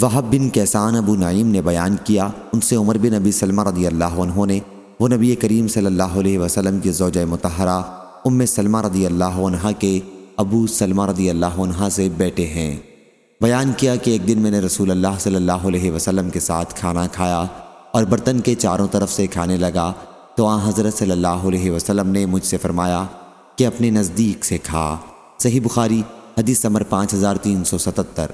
وہب بن کیسان ابو نعیم نے بیان کیا، ان سے عمر بن نبی سلمہ رضی اللہ عنہ نے، وہ نبی کریم صلی اللہ علیہ وسلم کی زوجہ متحرہ ام سلمہ رضی اللہ عنہ کے ابو سلمہ رضی اللہ عنہ سے بیٹے ہیں۔ بیان کیا کہ ایک دن میں نے رسول اللہ صلی اللہ علیہ وسلم کے ساتھ کھانا کھایا اور برتن کے چاروں طرف سے کھانے لگا تو آن حضرت صلی اللہ علیہ وسلم نے مجھ سے فرمایا کہ اپنے نزدیک سے کھا۔ صحیح بخاری، حدیث نمبر پانچ ہزار تین سو ستتر۔